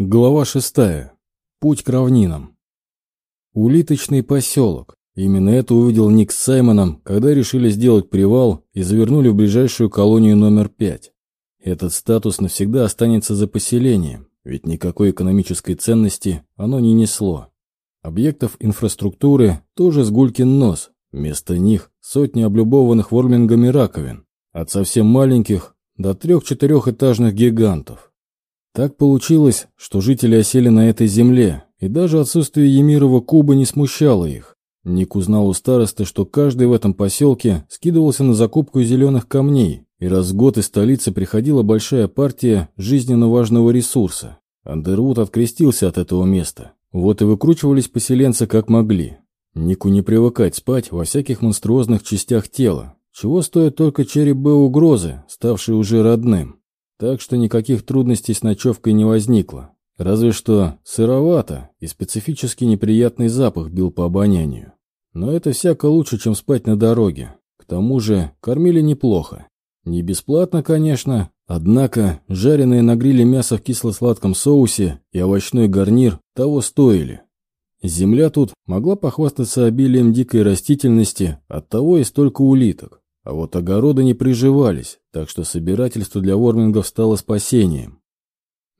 Глава шестая. Путь к равнинам. Улиточный поселок. Именно это увидел Ник с Саймоном, когда решили сделать привал и завернули в ближайшую колонию номер пять. Этот статус навсегда останется за поселением, ведь никакой экономической ценности оно не несло. Объектов инфраструктуры тоже с гулькин нос. Вместо них сотни облюбованных вормингами раковин, от совсем маленьких до трех-четырехэтажных гигантов. Так получилось, что жители осели на этой земле, и даже отсутствие Емирова куба не смущало их. Ник узнал у старосты, что каждый в этом поселке скидывался на закупку зеленых камней, и раз в год из столицы приходила большая партия жизненно важного ресурса. Андервуд открестился от этого места. Вот и выкручивались поселенцы как могли. Нику не привыкать спать во всяких монструозных частях тела, чего стоит только череп Б угрозы, ставший уже родным. Так что никаких трудностей с ночевкой не возникло. Разве что сыровато и специфически неприятный запах бил по обонянию. Но это всяко лучше, чем спать на дороге. К тому же кормили неплохо. Не бесплатно, конечно, однако жареное на гриле мясо в кисло-сладком соусе и овощной гарнир того стоили. Земля тут могла похвастаться обилием дикой растительности, оттого и столько улиток. А вот огороды не приживались, так что собирательство для вормингов стало спасением.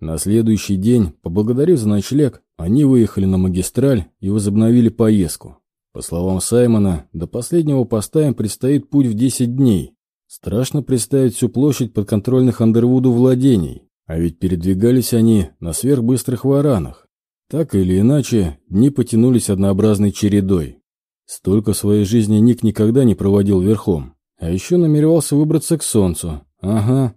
На следующий день, поблагодарив за ночлег, они выехали на магистраль и возобновили поездку. По словам Саймона, до последнего поста им предстоит путь в 10 дней. Страшно представить всю площадь подконтрольных Андервуду владений, а ведь передвигались они на сверхбыстрых варанах. Так или иначе, дни потянулись однообразной чередой. Столько в своей жизни Ник никогда не проводил верхом. А еще намеревался выбраться к солнцу. Ага.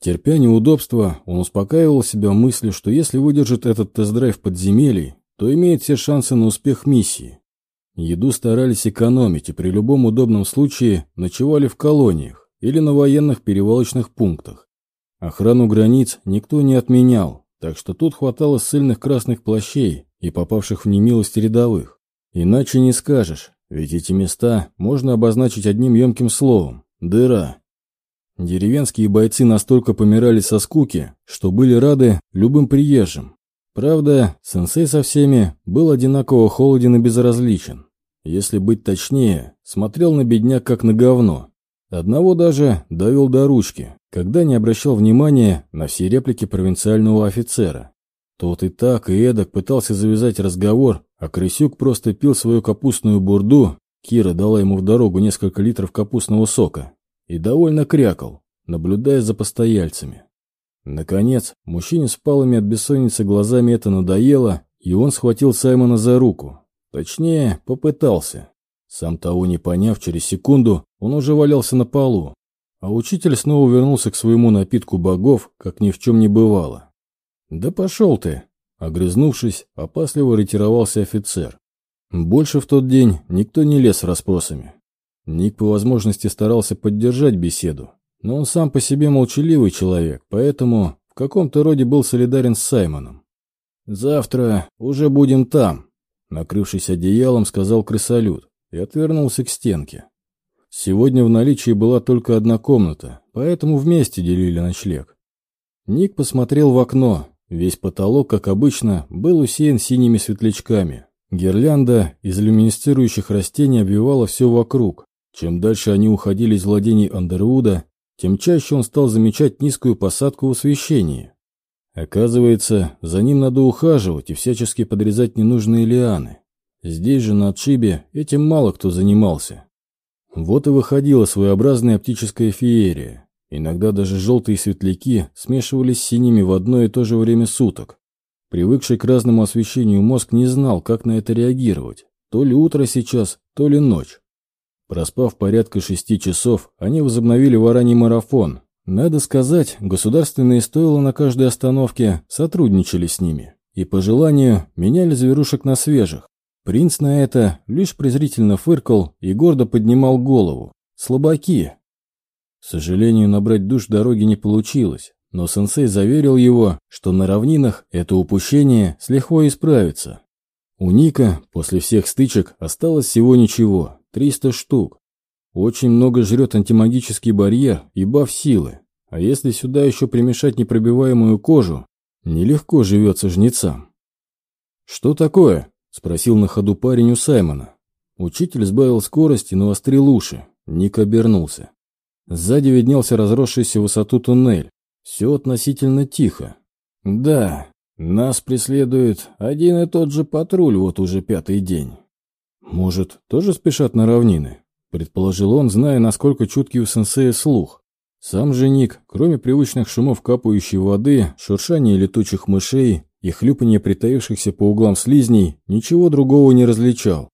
Терпя неудобства, он успокаивал себя мыслью, что если выдержит этот тест-драйв подземелий, то имеет все шансы на успех миссии. Еду старались экономить и при любом удобном случае ночевали в колониях или на военных перевалочных пунктах. Охрану границ никто не отменял, так что тут хватало ссыльных красных плащей и попавших в немилость рядовых. Иначе не скажешь, ведь эти места можно обозначить одним емким словом – дыра. Деревенские бойцы настолько помирали со скуки, что были рады любым приезжим. Правда, сенсей со всеми был одинаково холоден и безразличен. Если быть точнее, смотрел на бедняк как на говно. Одного даже довел до ручки, когда не обращал внимания на все реплики провинциального офицера. Тот и так, и эдак пытался завязать разговор, а Крысюк просто пил свою капустную бурду, Кира дала ему в дорогу несколько литров капустного сока, и довольно крякал, наблюдая за постояльцами. Наконец, мужчине с палыми от бессонницы глазами это надоело, и он схватил Саймона за руку. Точнее, попытался. Сам того не поняв, через секунду он уже валялся на полу, а учитель снова вернулся к своему напитку богов, как ни в чем не бывало. «Да пошел ты!» Огрызнувшись, опасливо ретировался офицер. Больше в тот день никто не лез с расспросами. Ник по возможности старался поддержать беседу, но он сам по себе молчаливый человек, поэтому в каком-то роде был солидарен с Саймоном. «Завтра уже будем там», — накрывшись одеялом, сказал крысолют и отвернулся к стенке. Сегодня в наличии была только одна комната, поэтому вместе делили ночлег. Ник посмотрел в окно, Весь потолок, как обычно, был усеян синими светлячками. Гирлянда из люминесцирующих растений обвивала все вокруг. Чем дальше они уходили из владений Андервуда, тем чаще он стал замечать низкую посадку в освещении. Оказывается, за ним надо ухаживать и всячески подрезать ненужные лианы. Здесь же, на отшибе, этим мало кто занимался. Вот и выходила своеобразная оптическая феерия. Иногда даже желтые светляки смешивались с синими в одно и то же время суток. Привыкший к разному освещению мозг не знал, как на это реагировать. То ли утро сейчас, то ли ночь. Проспав порядка шести часов, они возобновили вараний марафон. Надо сказать, государственные стойла на каждой остановке сотрудничали с ними. И по желанию меняли зверушек на свежих. Принц на это лишь презрительно фыркал и гордо поднимал голову. Слабаки, к сожалению, набрать душ дороги не получилось, но сенсей заверил его, что на равнинах это упущение с лихвой исправится. У Ника после всех стычек осталось всего ничего, 300 штук. Очень много жрет антимагический барьер и баф силы, а если сюда еще примешать непробиваемую кожу, Нелегко живется жнецам. «Что такое?» – спросил на ходу парень у Саймона. Учитель сбавил скорость и навострил уши. Ник обернулся. Сзади виднелся разросшийся в высоту туннель. Все относительно тихо. «Да, нас преследует один и тот же патруль вот уже пятый день». «Может, тоже спешат на равнины?» – предположил он, зная, насколько чуткий у сенсея слух. Сам же Ник, кроме привычных шумов капающей воды, шуршания летучих мышей и хлюпанья притаившихся по углам слизней, ничего другого не различал.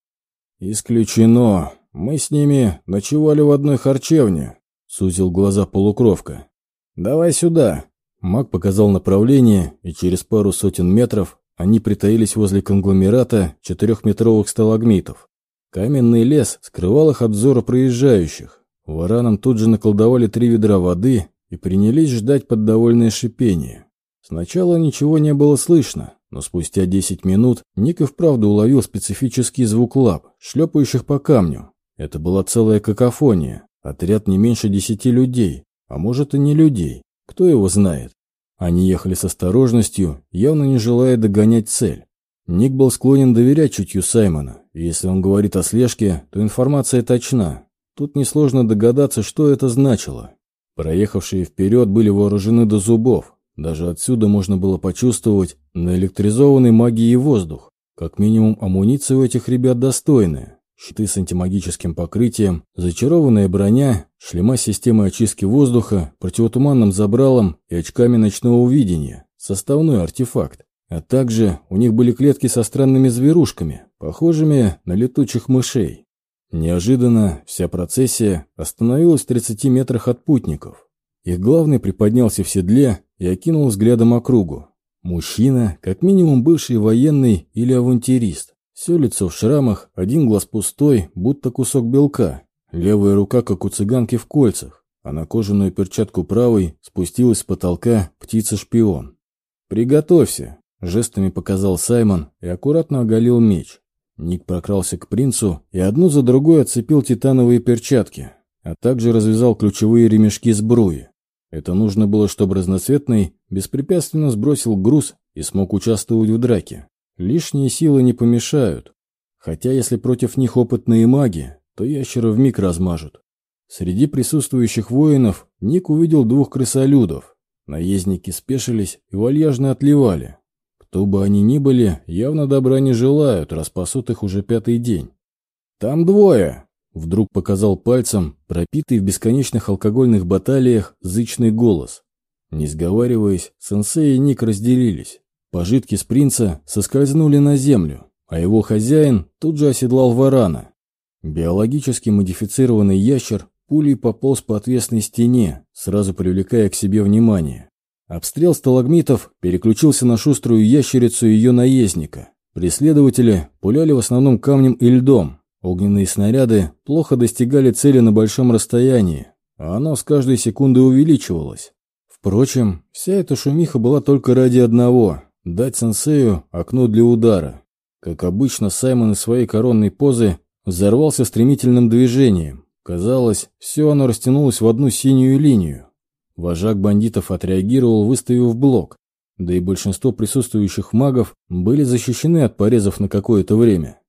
«Исключено. Мы с ними ночевали в одной харчевне», — сузил глаза полукровка. «Давай сюда». Маг показал направление, и через пару сотен метров они притаились возле конгломерата четырехметровых сталагмитов. Каменный лес скрывал их от взора проезжающих. Варанам тут же наколдовали три ведра воды и принялись ждать под довольное шипение. Сначала ничего не было слышно, но спустя 10 минут Ник и вправду уловил специфический звук лап, шлепающих по камню. Это была целая какофония, отряд не меньше десяти людей, а может и не людей, кто его знает. Они ехали с осторожностью, явно не желая догонять цель. Ник был склонен доверять чутью Саймона, и если он говорит о слежке, то информация точна. Тут несложно догадаться, что это значило. Проехавшие вперед были вооружены до зубов, даже отсюда можно было почувствовать наэлектризованный магией воздух. Как минимум амуниция у этих ребят достойная. Щиты с антимагическим покрытием, зачарованная броня, шлема с системой очистки воздуха, противотуманным забралом и очками ночного видения. Составной артефакт. А также у них были клетки со странными зверушками, похожими на летучих мышей. Неожиданно вся процессия остановилась в 30 метрах от путников. Их главный приподнялся в седле и окинул взглядом округу. Мужчина, как минимум бывший военный или авантюрист. Все лицо в шрамах, один глаз пустой, будто кусок белка. Левая рука, как у цыганки в кольцах, а на кожаную перчатку правой спустилась с потолка птица-шпион. «Приготовься!» – жестами показал Саймон и аккуратно оголил меч. Ник прокрался к принцу и одну за другой отцепил титановые перчатки, а также развязал ключевые ремешки сбруи. Это нужно было, чтобы разноцветный беспрепятственно сбросил груз и смог участвовать в драке. Лишние силы не помешают. Хотя если против них опытные маги, то ящера вмиг размажут. Среди присутствующих воинов Ник увидел двух крысолюдов. Наездники спешились и вальяжно отливали. Кто бы они ни были, явно добра не желают, распасут их уже пятый день. «Там двое!» Вдруг показал пальцем пропитый в бесконечных алкогольных баталиях зычный голос. Не сговариваясь, сенсей и Ник разделились. Пожитки с принца соскользнули на землю, а его хозяин тут же оседлал варана. Биологически модифицированный ящер пулей пополз по отвесной стене, сразу привлекая к себе внимание. Обстрел сталагмитов переключился на шуструю ящерицу и ее наездника. Преследователи пуляли в основном камнем и льдом, Огненные снаряды плохо достигали цели на большом расстоянии, а оно с каждой секундой увеличивалось. Впрочем, вся эта шумиха была только ради одного – дать сенсею окно для удара. Как обычно, Саймон из своей коронной позы взорвался стремительным движением. Казалось, все оно растянулось в одну синюю линию. Вожак бандитов отреагировал, выставив блок, да и большинство присутствующих магов были защищены от порезов на какое-то время.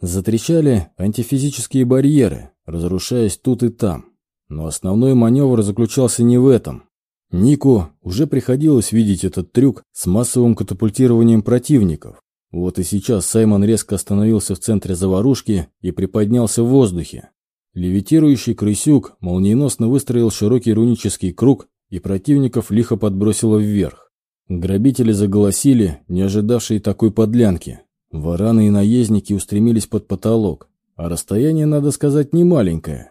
Затрещали антифизические барьеры, разрушаясь тут и там. Но основной маневр заключался не в этом. Нику уже приходилось видеть этот трюк с массовым катапультированием противников. Вот и сейчас Саймон резко остановился в центре заварушки и приподнялся в воздухе. Левитирующий крысюк молниеносно выстроил широкий рунический круг и противников лихо подбросило вверх. Грабители заголосили, не ожидавшие такой подлянки. Вараны и наездники устремились под потолок, а расстояние, надо сказать, не маленькое.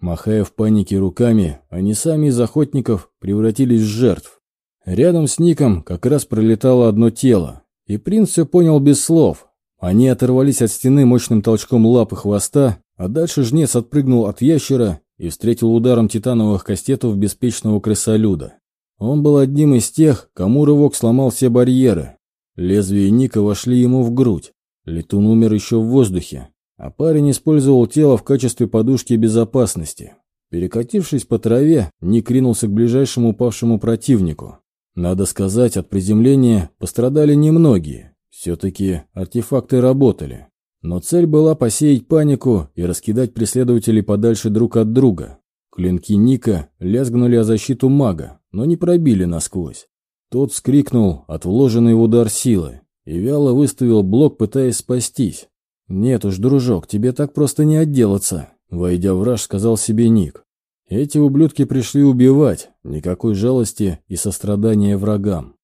Махая в панике руками, они сами из охотников превратились в жертв. Рядом с Ником как раз пролетало одно тело, и принц все понял без слов. Они оторвались от стены мощным толчком лап и хвоста, а дальше жнец отпрыгнул от ящера и встретил ударом титановых кастетов беспечного крысолюда. Он был одним из тех, кому рывок сломал все барьеры, Лезвия Ника вошли ему в грудь. Летун умер еще в воздухе, а парень использовал тело в качестве подушки безопасности. Перекатившись по траве, Ник ринулся к ближайшему упавшему противнику. Надо сказать, от приземления пострадали немногие. Все-таки артефакты работали. Но цель была посеять панику и раскидать преследователей подальше друг от друга. Клинки Ника лязгнули о защиту мага, но не пробили насквозь. Тот вскрикнул от вложенной в удар силы и вяло выставил блок, пытаясь спастись. «Нет уж, дружок, тебе так просто не отделаться», — войдя в раж, сказал себе Ник. Эти ублюдки пришли убивать, никакой жалости и сострадания врагам.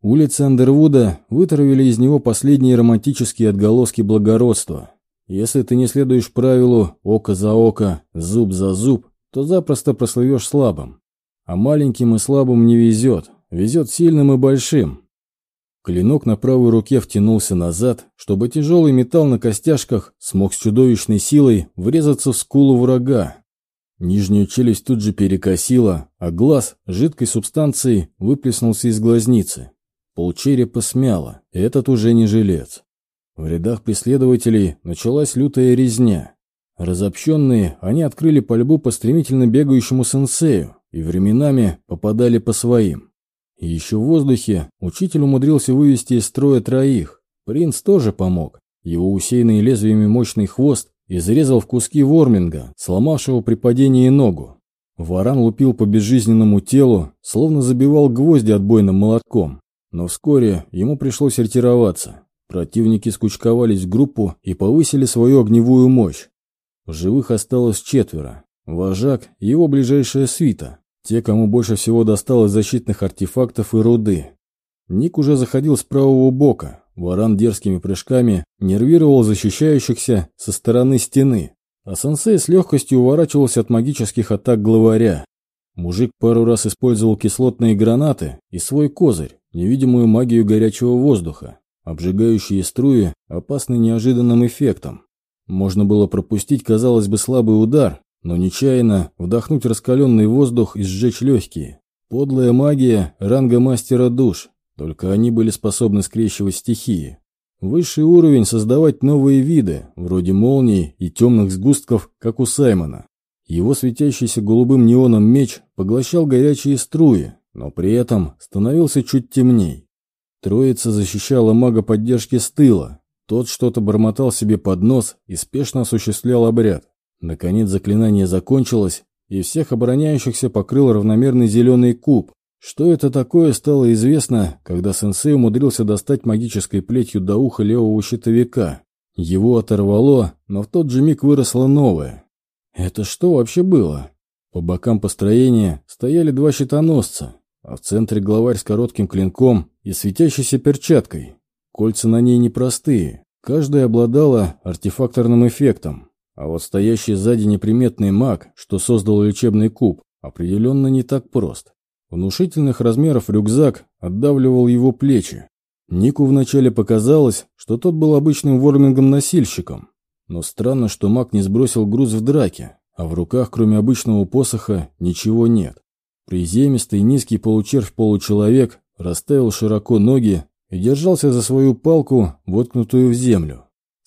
Улицы Андервуда вытравили из него последние романтические отголоски благородства. Если ты не следуешь правилу «око за око, зуб за зуб», то запросто прослывешь слабым. А маленьким и слабым не везет, везет сильным и большим. Клинок на правой руке втянулся назад, чтобы тяжелый металл на костяшках смог с чудовищной силой врезаться в скулу врага, Нижнюю челюсть тут же перекосила, а глаз жидкой субстанцией выплеснулся из глазницы. Полчерепа смяло, этот уже не жилец. В рядах преследователей началась лютая резня. Разобщенные, они открыли пальбу по стремительно бегающему сенсею и временами попадали по своим. И еще в воздухе учитель умудрился вывести из строя троих. Принц тоже помог. Его усеянный лезвиями мощный хвост Изрезал в куски ворминга, сломавшего при падении ногу. Варан лупил по безжизненному телу, словно забивал гвозди отбойным молотком. Но вскоре ему пришлось ретироваться. Противники скучковались в группу и повысили свою огневую мощь. В живых осталось четверо. Вожак и его ближайшая свита. Те, кому больше всего досталось защитных артефактов и руды. Ник уже заходил с правого бока, Варан дерзкими прыжками нервировал защищающихся со стороны стены, а сенсей с легкостью уворачивался от магических атак главаря. Мужик пару раз использовал кислотные гранаты и свой козырь, невидимую магию горячего воздуха, обжигающие струи, опасны неожиданным эффектом. Можно было пропустить, казалось бы, слабый удар, но нечаянно вдохнуть раскаленный воздух и сжечь легкие. Подлая магия ранга мастера душ, только они были способны скрещивать стихии. Высший уровень создавать новые виды, вроде молний и темных сгустков, как у Саймона. Его светящийся голубым неоном меч поглощал горячие струи, но при этом становился чуть темней. Троица защищала мага поддержки с тыла. Тот что-то бормотал себе под нос и спешно осуществлял обряд. Наконец заклинание закончилось, и всех обороняющихся покрыл равномерный зеленый куб, что это такое, стало известно, когда сенсей умудрился достать магической плетью до уха левого щитовика. Его оторвало, но в тот же миг выросло новое. Это что вообще было? По бокам построения стояли два щитоносца, а в центре главарь с коротким клинком и светящейся перчаткой. Кольца на ней непростые, каждая обладала артефакторным эффектом. А вот стоящий сзади неприметный маг, что создал лечебный куб, определенно не так прост. Внушительных размеров рюкзак отдавливал его плечи. Нику вначале показалось, что тот был обычным вормингом-носильщиком. Но странно, что маг не сбросил груз в драке, а в руках, кроме обычного посоха, ничего нет. Приземистый низкий получервь-получеловек расставил широко ноги и держался за свою палку, воткнутую в землю.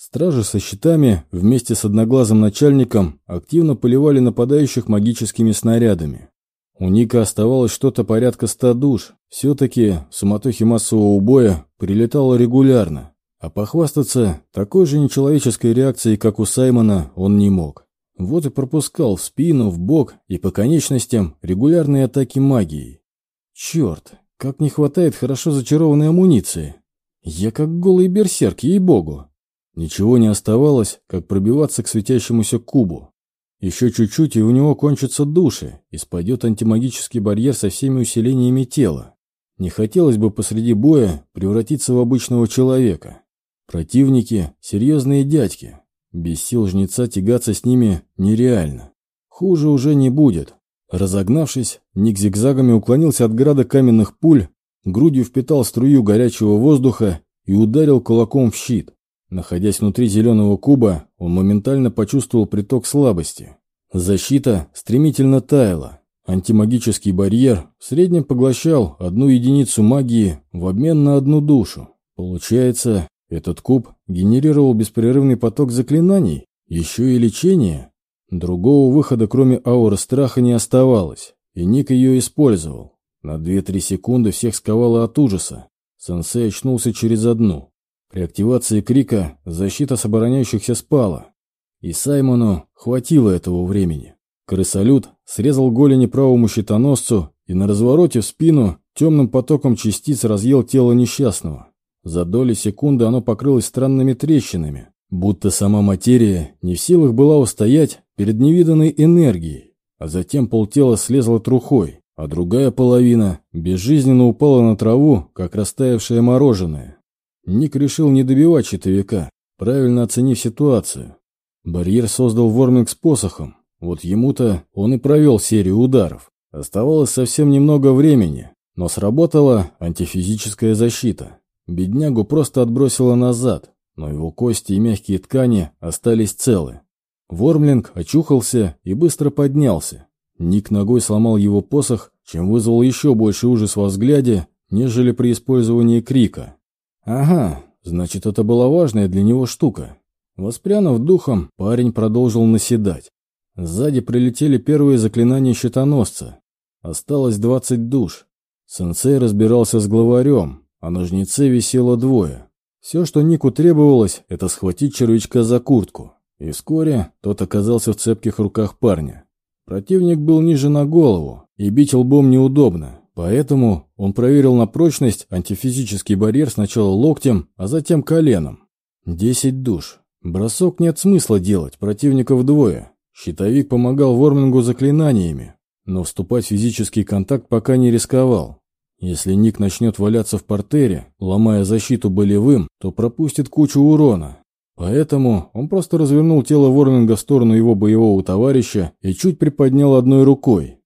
Стражи со щитами вместе с одноглазым начальником активно поливали нападающих магическими снарядами. У Ника оставалось что-то порядка ста душ. Все-таки в суматохе массового убоя прилетало регулярно. А похвастаться такой же нечеловеческой реакцией, как у Саймона, он не мог. Вот и пропускал в спину, в бок и по конечностям регулярные атаки магией. Черт, как не хватает хорошо зачарованной амуниции. Я как голый берсерк, ей-богу. Ничего не оставалось, как пробиваться к светящемуся кубу. Еще чуть-чуть, и у него кончатся души, и спадет антимагический барьер со всеми усилениями тела. Не хотелось бы посреди боя превратиться в обычного человека. Противники — серьезные дядьки. Без сил жнеца тягаться с ними нереально. Хуже уже не будет. Разогнавшись, Ник зигзагами уклонился от града каменных пуль, грудью впитал струю горячего воздуха и ударил кулаком в щит. Находясь внутри зеленого куба, он моментально почувствовал приток слабости. Защита стремительно таяла. Антимагический барьер в среднем поглощал одну единицу магии в обмен на одну душу. Получается, этот куб генерировал беспрерывный поток заклинаний, еще и лечение. Другого выхода, кроме ауры страха, не оставалось, и Ник ее использовал. На две-три секунды всех сковало от ужаса. Сенсей очнулся через одну. При активации крика защита с спала. И Саймону хватило этого времени. Крысолют срезал голени правому щитоносцу и на развороте в спину темным потоком частиц разъел тело несчастного. За доли секунды оно покрылось странными трещинами, будто сама материя не в силах была устоять перед невиданной энергией, а затем полтела слезло трухой, а другая половина безжизненно упала на траву, как растаявшее мороженое. Ник решил не добивать щитовика, правильно оценив ситуацию. Барьер создал Ворминг с посохом, вот ему-то он и провел серию ударов. Оставалось совсем немного времени, но сработала антифизическая защита. Беднягу просто отбросило назад, но его кости и мягкие ткани остались целы. Вормлинг очухался и быстро поднялся. Ник ногой сломал его посох, чем вызвал еще больше ужас во взгляде, нежели при использовании крика. Ага, значит, это была важная для него штука. Воспрянув духом, парень продолжил наседать. Сзади прилетели первые заклинания щитоносца. Осталось двадцать душ. Сенсей разбирался с главарем, а на жнеце висело двое. Все, что Нику требовалось, это схватить червячка за куртку. И вскоре тот оказался в цепких руках парня. Противник был ниже на голову, и бить лбом неудобно, поэтому он проверил на прочность антифизический барьер сначала локтем, а затем коленом. Десять душ. Бросок нет смысла делать, противников двое. Щитовик помогал Вормингу заклинаниями, но вступать в физический контакт пока не рисковал. Если Ник начнет валяться в портере, ломая защиту болевым, то пропустит кучу урона. Поэтому он просто развернул тело Ворминга в сторону его боевого товарища и чуть приподнял одной рукой.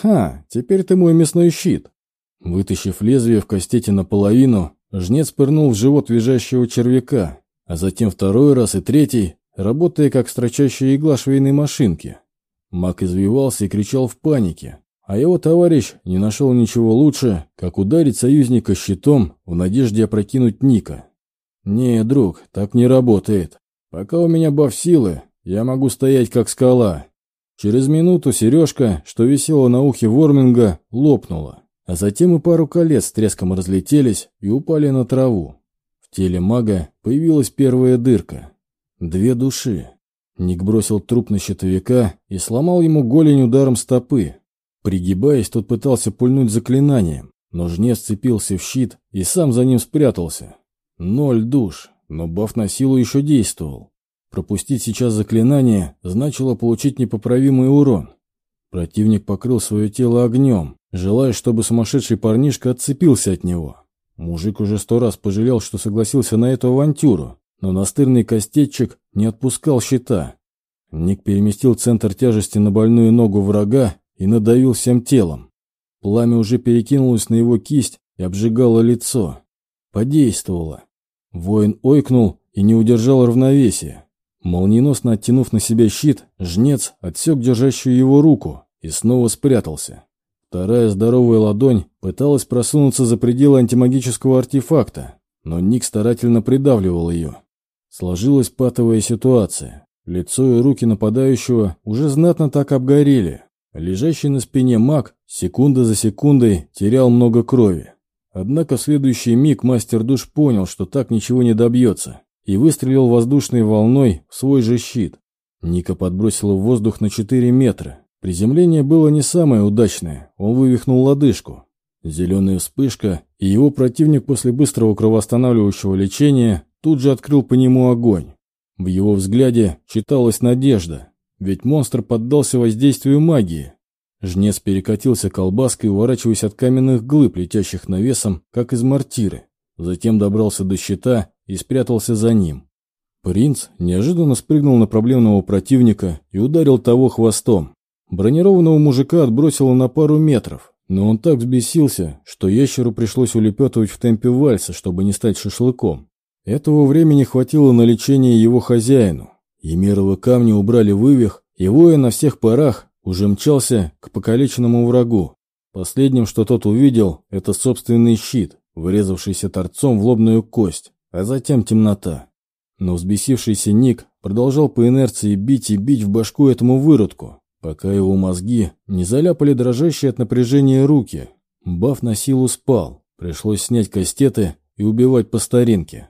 «Ха, теперь ты мой мясной щит!» Вытащив лезвие в кастете наполовину, жнец пырнул в живот визжащего червяка, а затем второй раз и третий, работая как строчащая игла швейной машинки. Мак извивался и кричал в панике, а его товарищ не нашел ничего лучше, как ударить союзника щитом в надежде опрокинуть Ника. «Не, друг, так не работает. Пока у меня баф силы, я могу стоять как скала». Через минуту сережка, что висела на ухе Ворминга, лопнула, а затем и пару колец с треском разлетелись и упали на траву. В теле мага появилась первая дырка. Две души. Ник бросил труп на щитовика и сломал ему голень ударом стопы. Пригибаясь, тот пытался пульнуть заклинанием, но жнец цепился в щит и сам за ним спрятался. Ноль душ, но баф на силу еще действовал. Пропустить сейчас заклинание значило получить непоправимый урон. Противник покрыл свое тело огнем, желая, чтобы сумасшедший парнишка отцепился от него. Мужик уже сто раз пожалел, что согласился на эту авантюру, но настырный костечек не отпускал щита. Ник переместил центр тяжести на больную ногу врага и надавил всем телом. Пламя уже перекинулось на его кисть и обжигало лицо. Подействовало. Воин ойкнул и не удержал равновесия. Молниеносно оттянув на себя щит, жнец отсек держащую его руку и снова спрятался. Вторая здоровая ладонь пыталась просунуться за пределы антимагического артефакта, но Ник старательно придавливал ее. Сложилась патовая ситуация. Лицо и руки нападающего уже знатно так обгорели. Лежащий на спине маг секунда за секундой терял много крови. Однако в следующий миг мастер душ понял, что так ничего не добьется, и выстрелил воздушной волной в свой же щит. Ника подбросила в воздух на 4 метра. Приземление было не самое удачное, он вывихнул лодыжку. Зеленая вспышка, и его противник после быстрого кровоостанавливающего лечения тут же открыл по нему огонь. В его взгляде читалась надежда, ведь монстр поддался воздействию магии. Жнец перекатился колбаской, уворачиваясь от каменных глыб, летящих навесом, как из мортиры. Затем добрался до щита и спрятался за ним. Принц неожиданно спрыгнул на проблемного противника и ударил того хвостом. Бронированного мужика отбросило на пару метров, но он так взбесился, что ящеру пришлось улепетывать в темпе вальса, чтобы не стать шашлыком. Этого времени хватило на лечение его хозяину. Емировы камни убрали вывих, и воин на всех парах уже мчался к покалеченному врагу. Последним, что тот увидел, это собственный щит, врезавшийся торцом в лобную кость, а затем темнота. Но взбесившийся Ник продолжал по инерции бить и бить в башку этому выродку, пока его мозги не заляпали дрожащие от напряжения руки. Баф на силу спал, пришлось снять кастеты и убивать по старинке.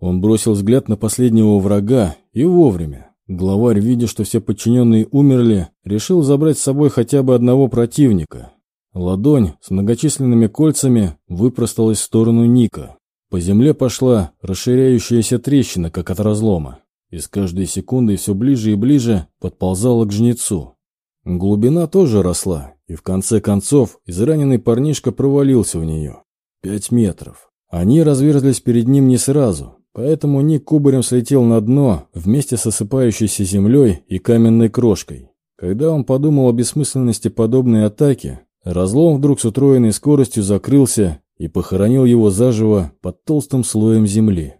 Он бросил взгляд на последнего врага и вовремя. Главарь, видя, что все подчиненные умерли, решил забрать с собой хотя бы одного противника. Ладонь с многочисленными кольцами выпросталась в сторону Ника. По земле пошла расширяющаяся трещина, как от разлома, и с каждой секундой все ближе и ближе подползала к жнецу. Глубина тоже росла, и в конце концов израненный парнишка провалился в нее. Пять метров. Они разверзлись перед ним не сразу, поэтому Ник кубарем слетел на дно вместе с осыпающейся землей и каменной крошкой. Когда он подумал о бессмысленности подобной атаки, разлом вдруг с утроенной скоростью закрылся и похоронил его заживо под толстым слоем земли.